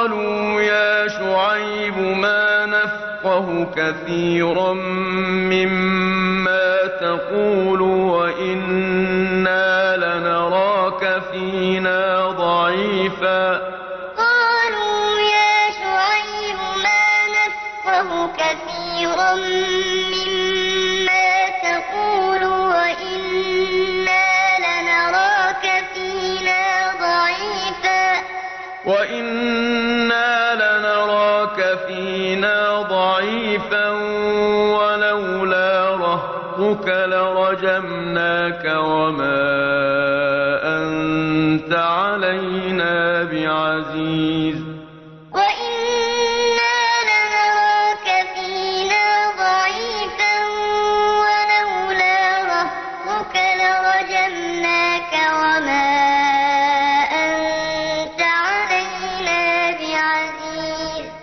قَالُوا يَا شُعَيْبُ مَا نَفْقَهُ كَثِيرًا مِّمَّا تَقُولُ وَإِنَّا لَنَرَاكَ فِينَا ضَعِيفًا ۖ وَلَوْلَا رَهْطُكَ لَرَجَمْنَاكَ وَمَا أَنتَ عَلَيْنَا بِعَزِيزٍ.